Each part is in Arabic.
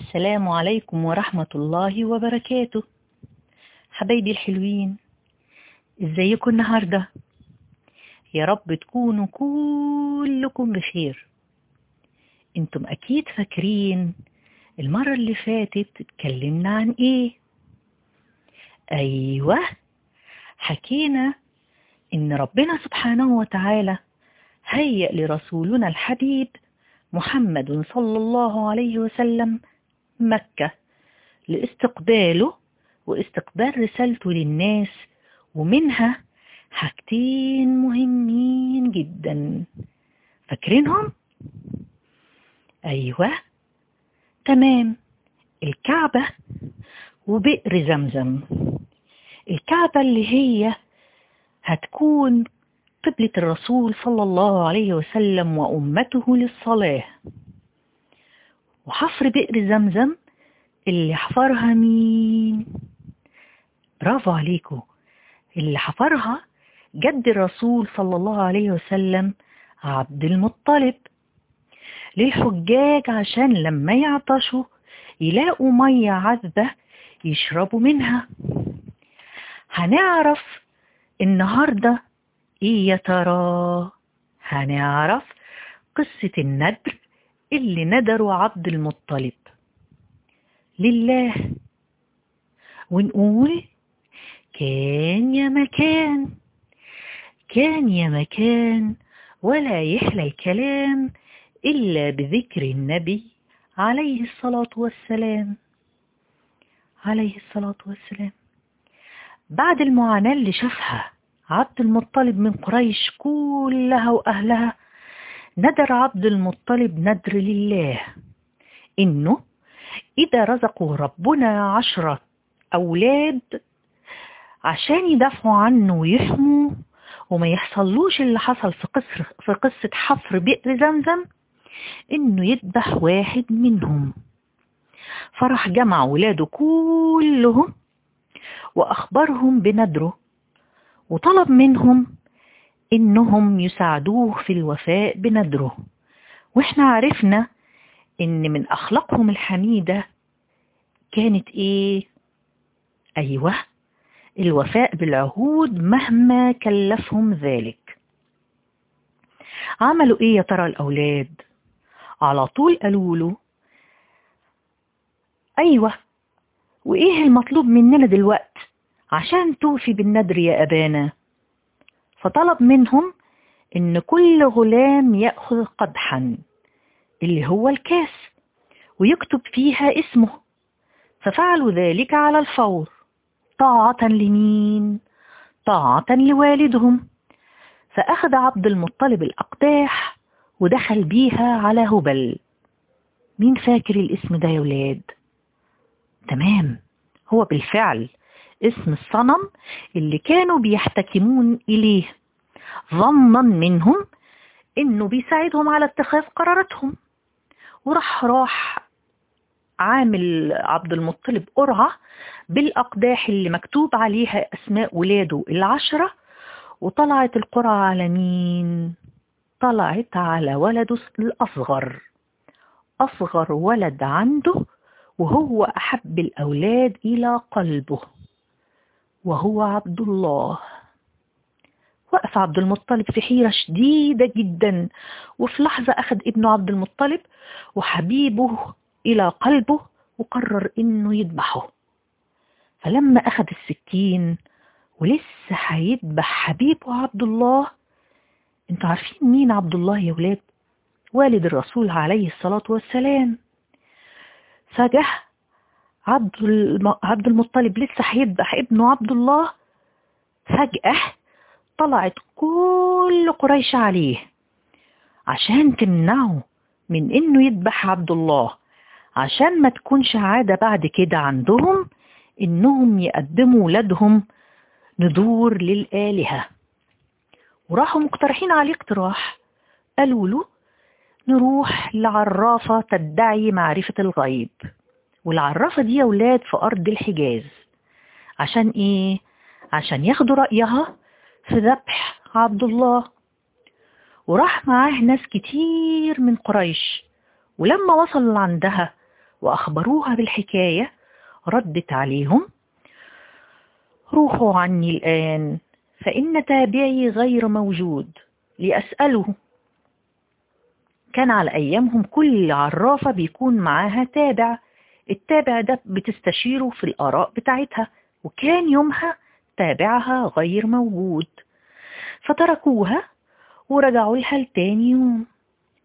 السلام عليكم ورحمة الله وبركاته. حبايبي الحلوين ازيكم النهاردة؟ يا رب تكونوا كلكم بخير. أنتم أكيد فاكرين المرة اللي فاتت اتكلمنا عن إيه؟ أيوه حكينا ان ربنا سبحانه وتعالى هيأ لرسولنا الحبيب محمد صلى الله عليه وسلم مكة لاستقباله واستقبال رسالته للناس ومنها حاجتين مهمين جدا. فاكرينهم؟ أيوة تمام. الكعبة وبئر زمزم. الكعبة اللي هي هتكون قبلة الرسول صلى الله عليه وسلم وأمته للصلاة. وحفر بئر زمزم اللي حفرها مين؟ برافو عليكم اللي حفرها جد الرسول صلى الله عليه وسلم عبد المطلب. للحجاج عشان لما يعطشوا يلاقوا مية عذبة يشربوا منها. هنعرف النهاردة إيه يا ترى؟ هنعرف قصة الندر. اللي ندروا عبد المطلب. لله. ونقول كان يا مكان كان يا مكان ولا يحلى الكلام إلا بذكر النبي عليه الصلاة والسلام. عليه الصلاة والسلام. بعد المعاناة اللي شافها عبد المطلب من قريش كلها وأهلها ندر عبد المطلب ندر لله. إنه إذا رزقوا ربنا عشرة أولاد عشان يدافعوا عنه ويحموا وما يحصلوش اللي حصل في قصر في قصة حفر بئر زمزم إنه يذبح واحد منهم. فراح جمع ولاده كلهم وأخبرهم بندره وطلب منهم إنهم يساعدوه في الوفاء بندره وإحنا عرفنا إن من أخلاقهم الحميدة كانت إيه؟ أيوة الوفاء بالعهود مهما كلفهم ذلك عملوا إيه يا ترى الأولاد؟ على طول قالوا له أيوة وإيه المطلوب مننا دلوقت عشان توفي بالندر يا أبانا فطلب منهم إن كل غلام يأخذ قدحا اللي هو الكاس ويكتب فيها اسمه ففعلوا ذلك على الفور طاعة لمين؟ طاعة لوالدهم فأخذ عبد المطلب الأقداح ودخل بيها على هبل مين فاكر الاسم ده يا ولاد؟ تمام هو بالفعل اسم الصنم اللي كانوا بيحتكمون إليه. ظنا منهم إنه بيساعدهم على اتخاذ قراراتهم. وراح راح عامل عبد المطلب قرعة بالأقداح اللي مكتوب عليها أسماء ولاده العشرة وطلعت القرعة على مين؟ طلعت على ولده الأصغر. أصغر ولد عنده وهو أحب الأولاد إلى قلبه. وهو عبد الله. وقف عبد المطلب في حيرة شديدة جدا وفي لحظة أخذ ابنه عبد المطلب وحبيبه إلى قلبه وقرر إنه يذبحه. فلما أخذ السكين ولسه هيذبح حبيبه عبد الله أنتوا عارفين مين عبد الله يا ولاد؟ والد الرسول عليه الصلاة والسلام. فجأة عبد عبد المطلب لسه هيذبح ابنه عبد الله فجأة طلعت كل قريش عليه عشان تمنعه من إنه يذبح عبد الله عشان ما تكونش عادة بعد كده عندهم إنهم يقدموا ولادهم نذور للآلهة. وراحوا مقترحين عليه اقتراح قالوا له نروح لعرافة تدعي معرفة الغيب. والعرافة دي يا ولاد في أرض الحجاز. عشان إيه؟ عشان ياخدوا رأيها في ذبح عبد الله. وراح معاه ناس كتير من قريش. ولما وصل عندها وأخبروها بالحكاية ردت عليهم. روحوا عني الآن فإن تابعي غير موجود لأسأله. كان على أيامهم كل عرافة بيكون معاها تابع. التابع ده بتستشيره في الآراء بتاعتها وكان يومها تابعها غير موجود. فتركوها ورجعوا لها لتاني يوم.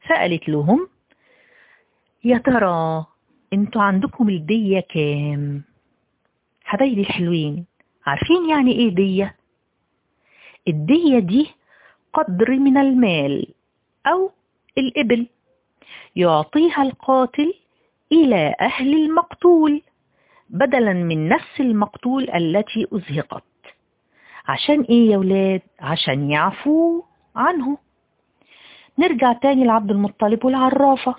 فقالت لهم يا ترى أنتوا عندكم الدية كام؟ حبايبي الحلوين عارفين يعني إيه دية؟ الدية دي قدر من المال أو الإبل يعطيها القاتل إلى أهل المقتول بدلا من نفس المقتول التي أزهقت عشان إيه يا ولاد؟ عشان يعفوا عنه نرجع تاني لعبد المطلب والعرافة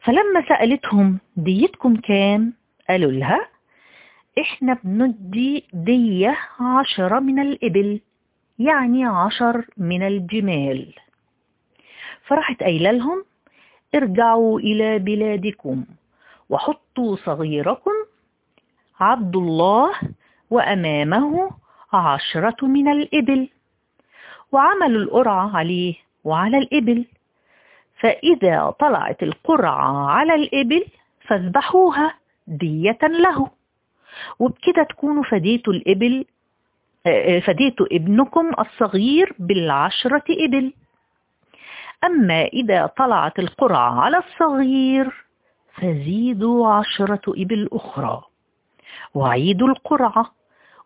فلما سألتهم ديتكم كام؟ قالوا لها إحنا بندي دية عشرة من الإبل يعني عشر من الجمال فراحت قايلة لهم ارجعوا إلى بلادكم وحطوا صغيركم عبد الله وأمامه عشرة من الإبل وعملوا القرعة عليه وعلى الإبل. فإذا طلعت القرعة على الإبل فاذبحوها دية له. وبكده تكونوا فديتوا الإبل فديتوا ابنكم الصغير بالعشرة إبل. أما إذا طلعت القرعة على الصغير فزيدوا عشرة إبل أخرى. وعيدوا القرعة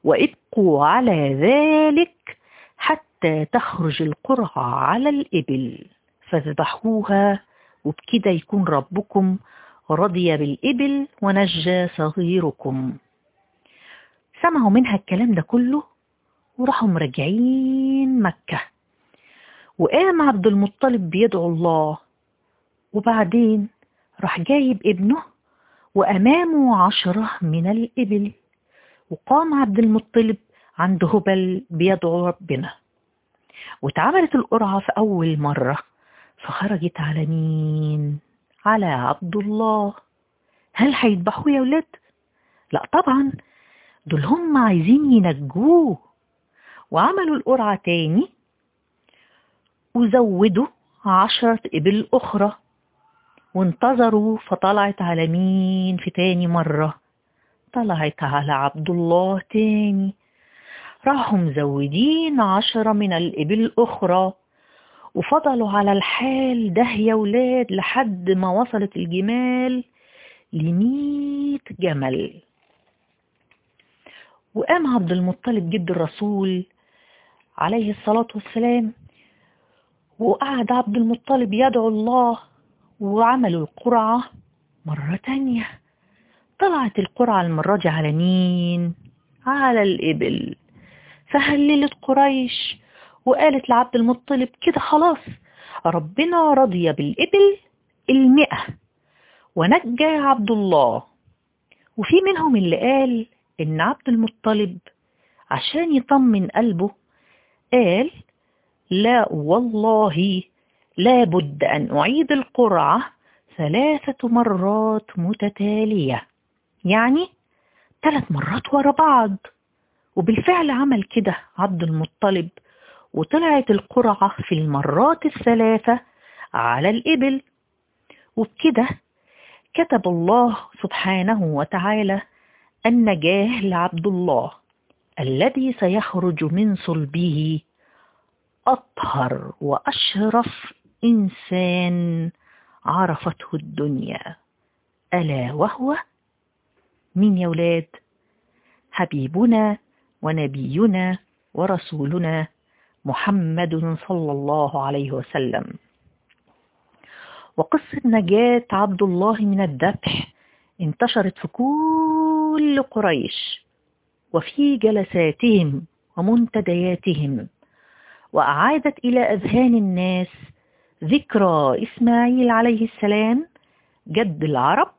وابقوا على ذلك حتى تخرج القرعة على الإبل. فاذبحوها وبكده يكون ربكم رضي بالإبل ونجى صغيركم. سمعوا منها الكلام ده كله وراحوا مرجعين مكة. وقام عبد المطلب بيدعو الله. وبعدين راح جايب ابنه وأمامه عشرة من الإبل. وقام عبد المطلب عند هبل بيدعو ربنا. واتعملت القرعة في أول مرة. فخرجت على مين؟ على عبد الله. هل هيذبحوه يا ولاد؟ لا طبعا. دول هم عايزين ينجوه. وعملوا القرعة تاني. وزودوا عشرة إبل أخرى. وانتظروا فطلعت على مين في تاني مرة. طلعت على عبد الله تاني. راحوا مزودين عشرة من الإبل الأخرى وفضلوا على الحال ده يا ولاد لحد ما وصلت الجمال لمية جمل. وقام عبد المطلب جد الرسول عليه الصلاة والسلام وقعد عبد المطلب يدعو الله وعملوا القرعة مرة تانية. طلعت القرعة المرة دي على مين؟ على الإبل. فهللت قريش وقالت لعبد المطلب كده خلاص ربنا رضي بالإبل المئة. ونجى عبد الله. وفي منهم اللي قال إن عبد المطلب عشان يطمن قلبه قال لا والله لابد أن أعيد القرعة ثلاثة مرات متتالية. يعني ثلاث مرات ورا بعض. وبالفعل عمل كده عبد المطلب وطلعت القرعة في المرات الثلاثة على الإبل. وبكده كتب الله سبحانه وتعالى النجاه لعبد الله الذي سيخرج من صلبه أطهر وأشرف إنسان عرفته الدنيا. ألا وهو؟ من يا ولاد؟ حبيبنا ونبينا ورسولنا محمد صلى الله عليه وسلم. وقصة نجاة عبد الله من الذبح انتشرت في كل قريش وفي جلساتهم ومنتدياتهم. وأعادت إلى أذهان الناس ذكرى إسماعيل عليه السلام جد العرب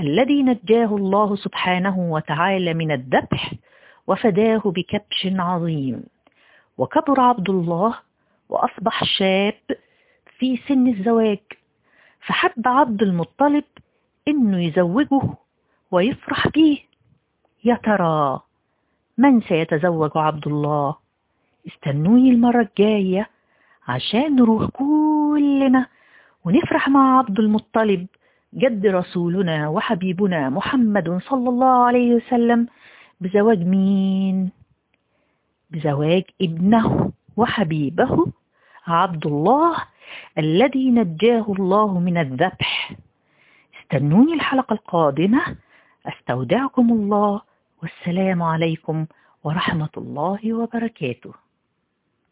الذي نجاه الله سبحانه وتعالى من الذبح وفداه بكبش عظيم. وكبر عبد الله وأصبح شاب في سن الزواج. فحب عبد المطلب إنه يزوجه ويفرح بيه يا ترى من سيتزوج عبد الله؟ استنوني المرة الجاية عشان نروح كلنا ونفرح مع عبد المطلب جد رسولنا وحبيبنا محمد صلى الله عليه وسلم بزواج مين؟ بزواج ابنه وحبيبه عبد الله الذي نجاه الله من الذبح. استنوني الحلقة القادمة. أستودعكم الله والسلام عليكم ورحمة الله وبركاته.